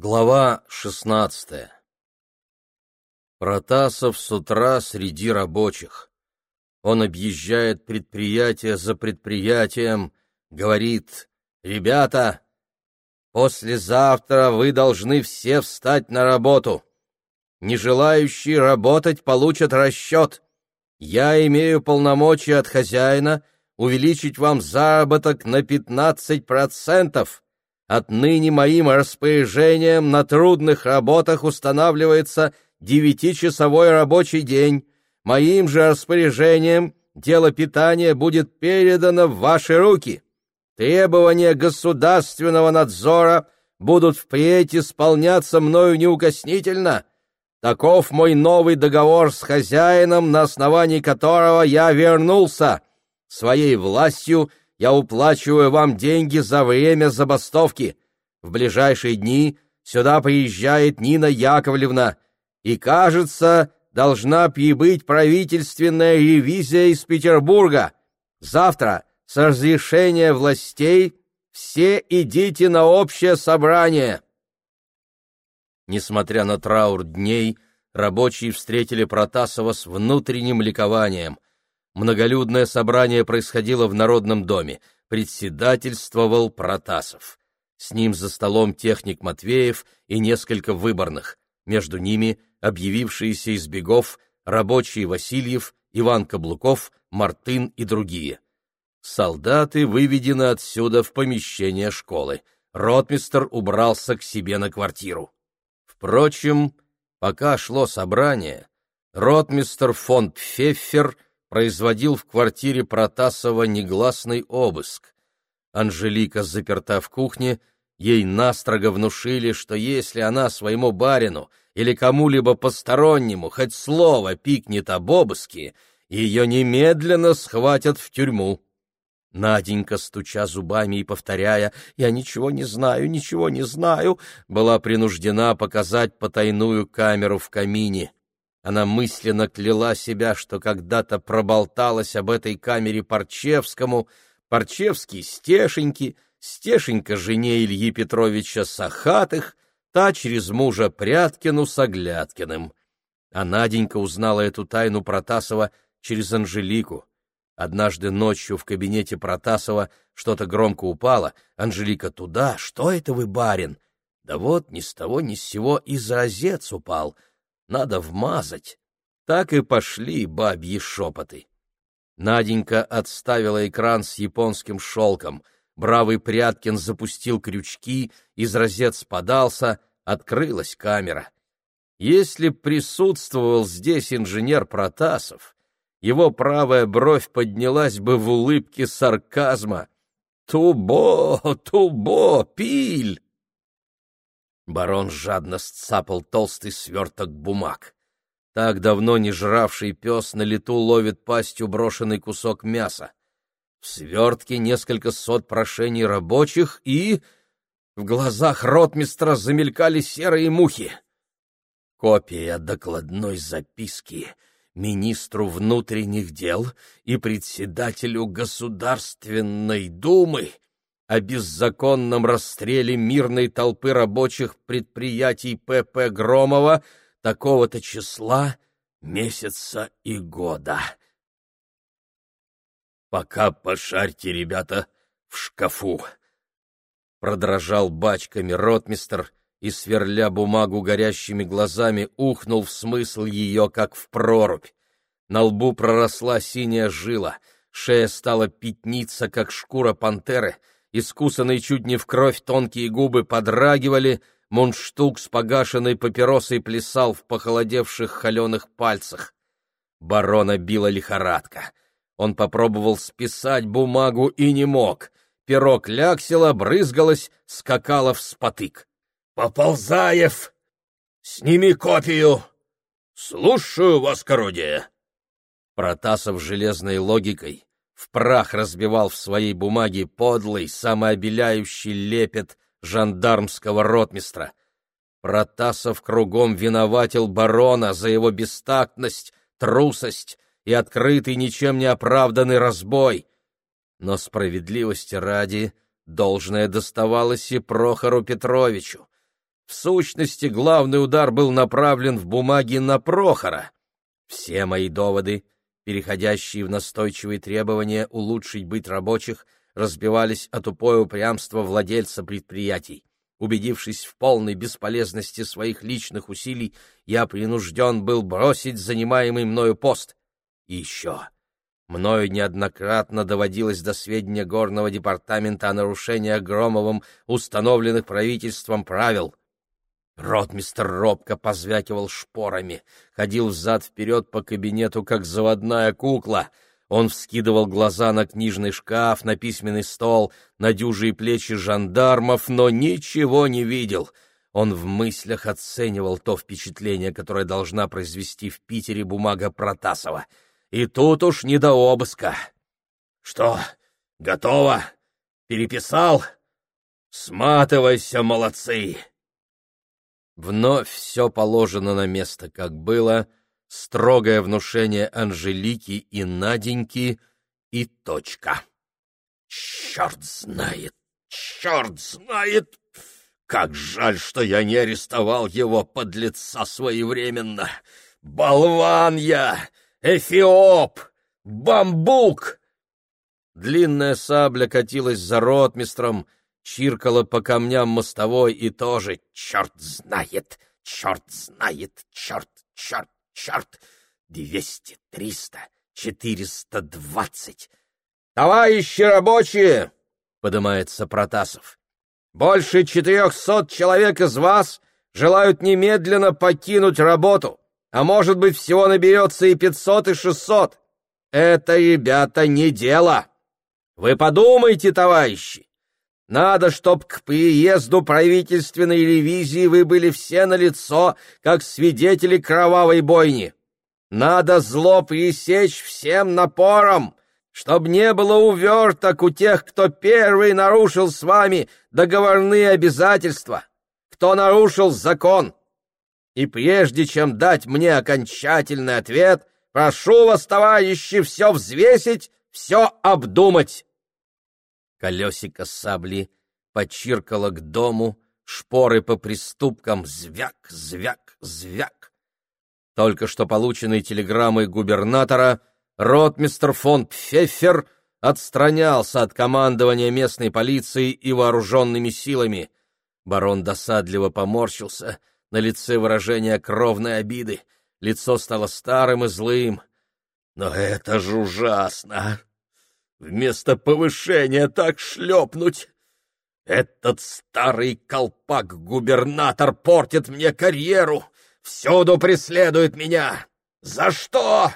Глава шестнадцатая Протасов с утра среди рабочих. Он объезжает предприятие за предприятием, говорит, «Ребята, послезавтра вы должны все встать на работу. Не желающие работать получат расчет. Я имею полномочия от хозяина увеличить вам заработок на пятнадцать процентов». Отныне моим распоряжением на трудных работах устанавливается девятичасовой рабочий день. Моим же распоряжением дело питания будет передано в ваши руки. Требования государственного надзора будут впредь исполняться мною неукоснительно. Таков мой новый договор с хозяином, на основании которого я вернулся. Своей властью я уплачиваю вам деньги за время забастовки. В ближайшие дни сюда приезжает Нина Яковлевна, и, кажется, должна прибыть правительственная ревизия из Петербурга. Завтра, с разрешения властей, все идите на общее собрание. Несмотря на траур дней, рабочие встретили Протасова с внутренним ликованием — Многолюдное собрание происходило в Народном доме. Председательствовал Протасов. С ним за столом техник Матвеев и несколько выборных. Между ними объявившиеся из бегов рабочие Васильев, Иван Каблуков, Мартын и другие. Солдаты выведены отсюда в помещение школы. Ротмистер убрался к себе на квартиру. Впрочем, пока шло собрание, ротмистер фон Пфеффер — производил в квартире Протасова негласный обыск. Анжелика заперта в кухне, ей настрого внушили, что если она своему барину или кому-либо постороннему хоть слово пикнет об обыске, ее немедленно схватят в тюрьму. Наденька, стуча зубами и повторяя «Я ничего не знаю, ничего не знаю», была принуждена показать потайную камеру в камине. Она мысленно кляла себя, что когда-то проболталась об этой камере Парчевскому, Парчевский — Стешеньки, Стешенька — жене Ильи Петровича Сахатых, та через мужа Пряткину с Оглядкиным. А Наденька узнала эту тайну Протасова через Анжелику. Однажды ночью в кабинете Протасова что-то громко упало. Анжелика туда. «Что это вы, барин?» «Да вот, ни с того ни с сего и заразец упал», надо вмазать. Так и пошли бабьи шепоты. Наденька отставила экран с японским шелком. Бравый Пряткин запустил крючки, из розец подался, открылась камера. Если присутствовал здесь инженер Протасов, его правая бровь поднялась бы в улыбке сарказма. «Тубо! Тубо! Пиль!» Барон жадно сцапал толстый сверток бумаг. Так давно не жравший пес на лету ловит пастью брошенный кусок мяса. В свертке несколько сот прошений рабочих и... В глазах ротмистра замелькали серые мухи. Копия докладной записки министру внутренних дел и председателю Государственной Думы о беззаконном расстреле мирной толпы рабочих предприятий П.П. Громова такого-то числа, месяца и года. «Пока пошарьте, ребята, в шкафу!» Продрожал бачками ротмистр и, сверля бумагу горящими глазами, ухнул в смысл ее, как в прорубь. На лбу проросла синяя жила, шея стала пятниться, как шкура пантеры — искусанные чуть не в кровь тонкие губы подрагивали, мундштук с погашенной папиросой плясал в похолодевших холеных пальцах. Барона била лихорадка. Он попробовал списать бумагу и не мог. Перо кляксило, брызгалось, скакало в спотык. «Поползаев! Сними копию! Слушаю вас, кородие!» Протасов железной логикой в прах разбивал в своей бумаге подлый, самообеляющий лепет жандармского ротмистра. Протасов кругом виноватил барона за его бестактность, трусость и открытый, ничем не оправданный разбой. Но справедливости ради должное доставалось и Прохору Петровичу. В сущности, главный удар был направлен в бумаги на Прохора. Все мои доводы, переходящие в настойчивые требования улучшить быть рабочих, разбивались от тупое упрямство владельца предприятий. Убедившись в полной бесполезности своих личных усилий, я принужден был бросить занимаемый мною пост. И еще. Мною неоднократно доводилось до сведения горного департамента о нарушениях Громовым установленных правительством правил. Ротмистр робко позвякивал шпорами, ходил взад-вперед по кабинету, как заводная кукла. Он вскидывал глаза на книжный шкаф, на письменный стол, на дюжие плечи жандармов, но ничего не видел. Он в мыслях оценивал то впечатление, которое должна произвести в Питере бумага Протасова. И тут уж не до обыска. — Что, готово? Переписал? Сматывайся, молодцы! Вновь все положено на место, как было, строгое внушение Анжелики и Наденьки и точка. Черт знает, черт знает! Как жаль, что я не арестовал его под лица своевременно! Болван я! Эфиоп! Бамбук! Длинная сабля катилась за ротмистром, чиркала по камням мостовой и тоже «Черт знает! Черт знает! Черт! Черт! Черт! Двести, триста, четыреста двадцать!» «Товарищи рабочие!» — подымается Протасов. «Больше четырехсот человек из вас желают немедленно покинуть работу, а может быть, всего наберется и пятьсот, и шестьсот. Это, ребята, не дело. Вы подумайте, товарищи, надо, чтоб к приезду правительственной ревизии вы были все на лицо, как свидетели кровавой бойни. Надо зло пресечь всем напором, чтоб не было уверток у тех, кто первый нарушил с вами договорные обязательства, кто нарушил закон. И прежде чем дать мне окончательный ответ, прошу вас, товарищи, все взвесить, все обдумать. Колесико сабли почиркало к дому, шпоры по приступкам звяк, звяк, звяк. Только что полученной телеграммой губернатора ротмистр фон Пфеффер отстранялся от командования местной полиции и вооруженными силами. Барон досадливо поморщился, на лице выражение кровной обиды, лицо стало старым и злым. «Но это же ужасно! Вместо повышения так шлепнуть. Этот старый колпак-губернатор портит мне карьеру, всюду преследует меня. За что?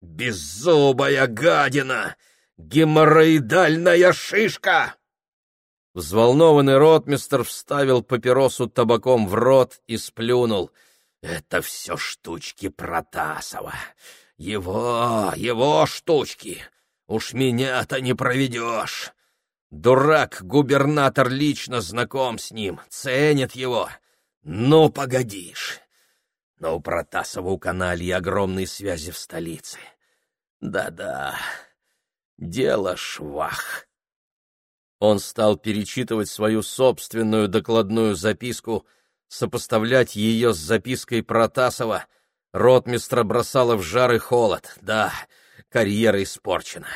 Беззубая гадина, геморроидальная шишка!» Взволнованный ротмистер вставил папиросу табаком в рот и сплюнул. «Это все штучки Протасова. Его, его штучки. Уж меня-то не проведешь. Дурак-губернатор лично знаком с ним, ценит его. Ну, погодишь. Но у Протасова у каналья огромные связи в столице. Да-да, дело швах. Он стал перечитывать свою собственную докладную записку, сопоставлять ее с запиской Протасова. Ротмистра бросала в жар и холод. Да, — Карьера испорчена.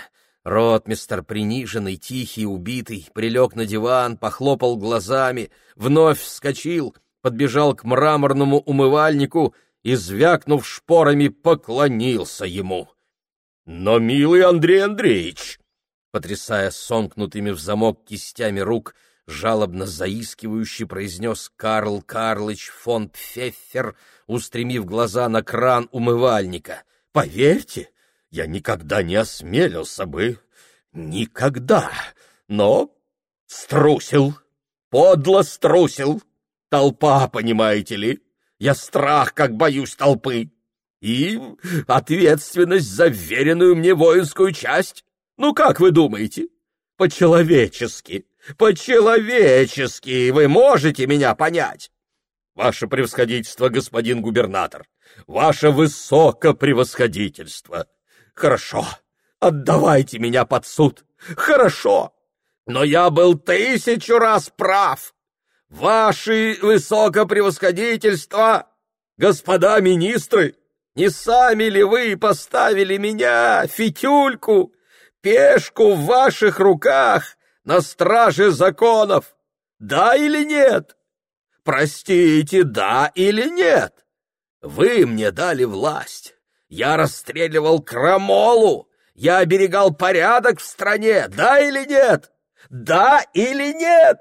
Ротмистер, приниженный, тихий, убитый, прилег на диван, похлопал глазами, вновь вскочил, подбежал к мраморному умывальнику и, звякнув шпорами, поклонился ему. «Но, милый Андрей Андреевич!» Потрясая сомкнутыми в замок кистями рук, жалобно заискивающе произнес Карл Карлыч фон Пфеффер, устремив глаза на кран умывальника. «Поверьте, я никогда не осмелился бы. Никогда. Но струсил. Подло струсил. Толпа, понимаете ли. Я страх, как боюсь толпы. И ответственность за веренную мне воинскую часть. Ну, как вы думаете? По-человечески. По-человечески вы можете меня понять? Ваше превосходительство, господин губернатор, ваше высокопревосходительство, Хорошо, отдавайте меня под суд. Хорошо, но я был тысячу раз прав. Ваши высокопревосходительства, господа министры, не сами ли вы поставили меня, фитюльку, пешку в ваших руках на страже законов? Да или нет? Простите, да или нет? Вы мне дали власть. Я расстреливал крамолу. Я оберегал порядок в стране. Да или нет? Да или нет?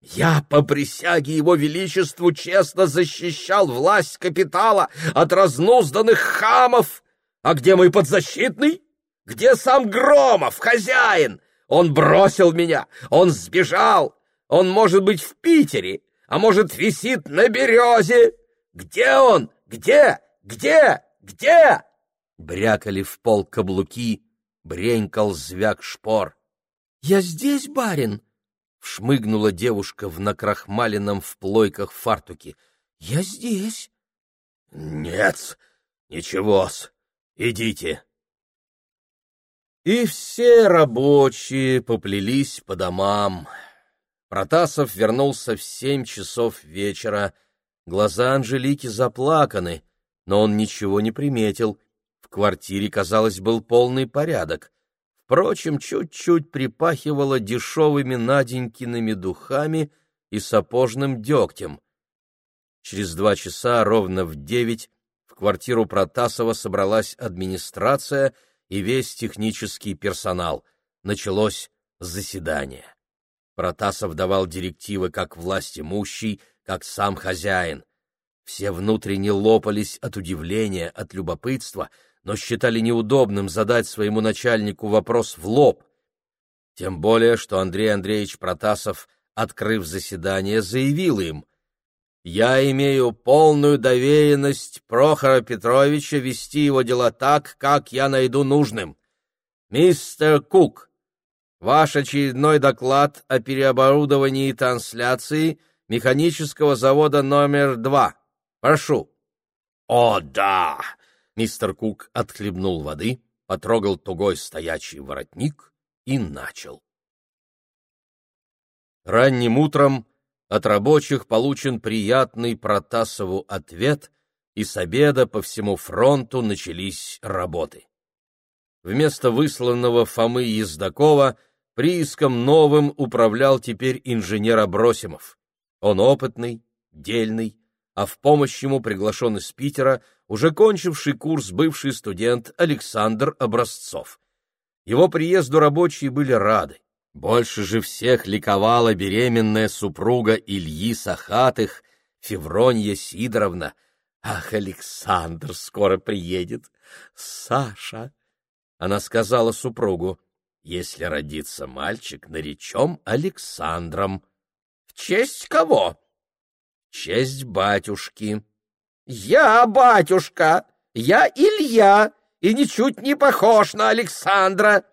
Я по присяге его величеству честно защищал власть капитала от разнузданных хамов. А где мой подзащитный? Где сам Громов, хозяин? Он бросил меня, он сбежал, он может быть в Питере, а может висит на березе. Где он? Где? Где? Где? Брякали в пол каблуки, бренькал звяк шпор. «Я здесь, барин!» Шмыгнула девушка в накрахмаленном в плойках фартуке. «Я здесь!» «Нет, ничего-с, идите!» И все рабочие поплелись по домам. Протасов вернулся в семь часов вечера. Глаза Анжелики заплаканы, но он ничего не приметил. В квартире, казалось, был полный порядок. Впрочем, чуть-чуть припахивало дешевыми Наденькиными духами и сапожным дегтем. Через два часа, ровно в девять, в квартиру Протасова собралась администрация и весь технический персонал. Началось заседание. Протасов давал директивы как власть имущий, как сам хозяин. Все внутренне лопались от удивления, от любопытства — но считали неудобным задать своему начальнику вопрос в лоб. Тем более, что Андрей Андреевич Протасов, открыв заседание, заявил им, «Я имею полную доверенность Прохора Петровича вести его дела так, как я найду нужным. Мистер Кук, ваш очередной доклад о переоборудовании трансляции механического завода номер два. Прошу». «О, да!» Мистер Кук отхлебнул воды, потрогал тугой стоячий воротник и начал. Ранним утром от рабочих получен приятный Протасову ответ, и с обеда по всему фронту начались работы. Вместо высланного Фомы Ездакова прииском новым управлял теперь инженер Абросимов. Он опытный, дельный, а в помощь ему приглашен из Питера уже кончивший курс бывший студент Александр Образцов. Его приезду рабочие были рады. Больше же всех ликовала беременная супруга Ильи Сахатых, Февронья Сидоровна. «Ах, Александр скоро приедет! Саша!» Она сказала супругу, «Если родится мальчик, наречем Александром». «В честь кого?» Честь батюшки. «Я батюшка! Я Илья, и ничуть не похож на Александра!»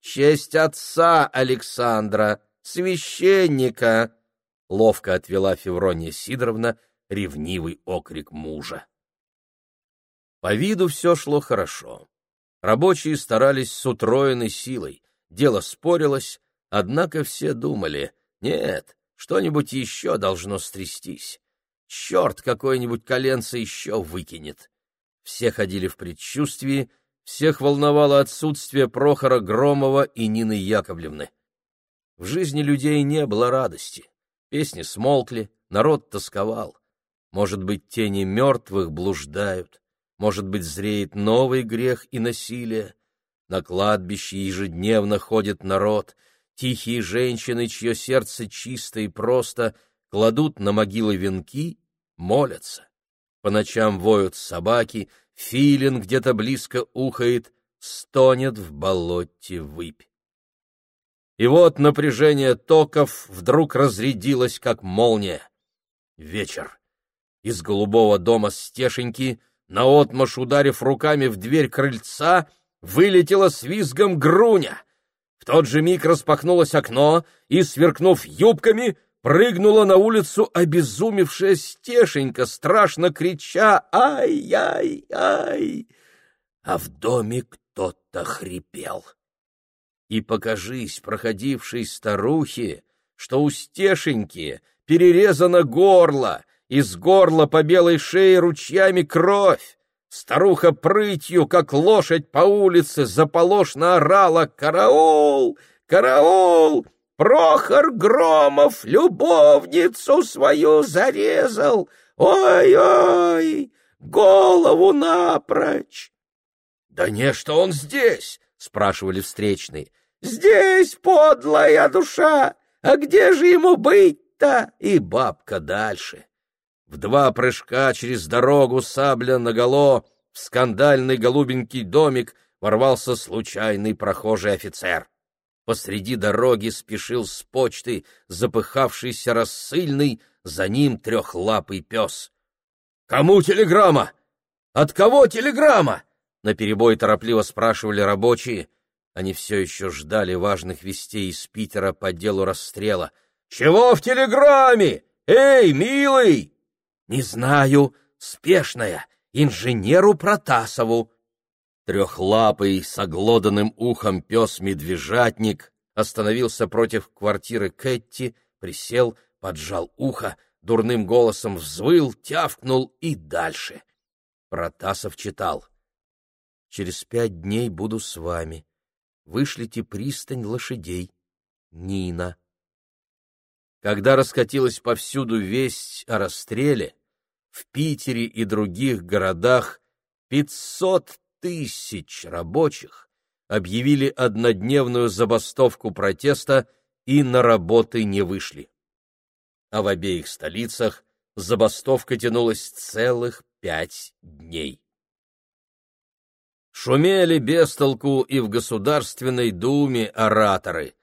«Честь отца Александра, священника!» — ловко отвела Феврония Сидоровна ревнивый окрик мужа. По виду все шло хорошо. Рабочие старались с утроенной силой, дело спорилось, однако все думали, нет, что-нибудь еще должно стрястись. Черт какой-нибудь коленца еще выкинет. Все ходили в предчувствии, всех волновало отсутствие Прохора Громова и Нины Яковлевны. В жизни людей не было радости. Песни смолкли, народ тосковал. Может быть, тени мертвых блуждают, может быть, зреет новый грех и насилие. На кладбище ежедневно ходит народ — Тихие женщины, чье сердце чисто и просто, кладут на могилы венки, молятся. По ночам воют собаки, филин где-то близко ухает, стонет в болоте выпь. И вот напряжение токов вдруг разрядилось, как молния. Вечер. Из голубого дома стешеньки, наотмашь ударив руками в дверь крыльца, вылетела с визгом груня — тот же миг распахнулось окно, и, сверкнув юбками, прыгнула на улицу обезумевшая стешенька, страшно крича «Ай-яй-яй!» А в доме кто-то хрипел. И покажись проходившей старухе, что у стешеньки перерезано горло, из горла по белой шее ручьями кровь. Старуха прытью, как лошадь по улице, заполошно орала «Караул! Караул! Прохор Громов любовницу свою зарезал! Ой-ой! Голову напрочь!» «Да не, что он здесь!» — спрашивали встречные. «Здесь, подлая душа! А где же ему быть-то?» И бабка дальше. В два прыжка через дорогу сабля наголо в скандальный голубенький домик ворвался случайный прохожий офицер. Посреди дороги спешил с почты запыхавшийся рассыльный, за ним трехлапый пес. «Кому телеграмма? От кого телеграмма?» Наперебой торопливо спрашивали рабочие. Они все еще ждали важных вестей из Питера по делу расстрела. «Чего в телеграмме? Эй, милый!» Не знаю, спешная, инженеру Протасову. Трехлапый, с оглоданным ухом пес-медвежатник остановился против квартиры Кэтти, присел, поджал ухо, дурным голосом взвыл, тявкнул и дальше. Протасов читал. «Через пять дней буду с вами. Вышлите пристань лошадей. Нина». Когда раскатилась повсюду весть о расстреле, в Питере и других городах пятьсот тысяч рабочих объявили однодневную забастовку протеста и на работы не вышли. А в обеих столицах забастовка тянулась целых пять дней. Шумели без толку и в Государственной Думе ораторы,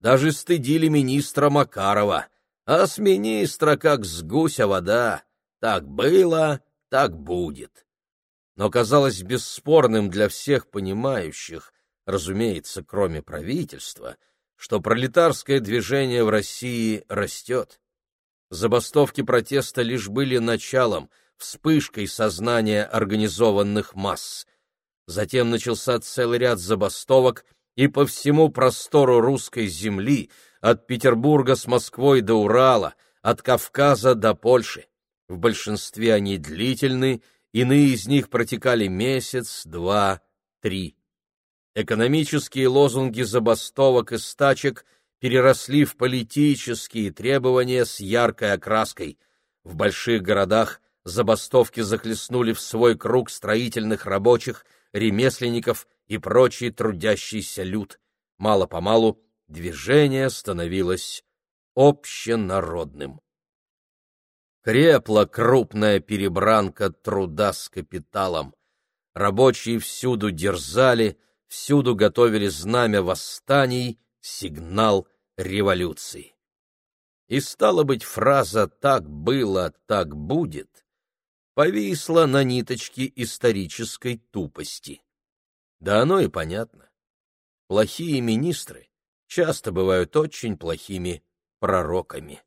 даже стыдили министра Макарова, а с министра как с гуся вода. Так было, так будет. Но казалось бесспорным для всех понимающих, разумеется, кроме правительства, что пролетарское движение в России растет. Забастовки протеста лишь были началом, вспышкой сознания организованных масс. Затем начался целый ряд забастовок — и по всему простору русской земли, от Петербурга с Москвой до Урала, от Кавказа до Польши. В большинстве они длительны, иные из них протекали месяц, два, три. Экономические лозунги забастовок и стачек переросли в политические требования с яркой окраской. В больших городах забастовки захлестнули в свой круг строительных рабочих, ремесленников и прочий трудящийся люд. Мало-помалу движение становилось общенародным. Крепла крупная перебранка труда с капиталом. Рабочие всюду дерзали, всюду готовили знамя восстаний, сигнал революции. И стало быть, фраза «так было, так будет» повисла на ниточке исторической тупости. Да оно и понятно. Плохие министры часто бывают очень плохими пророками.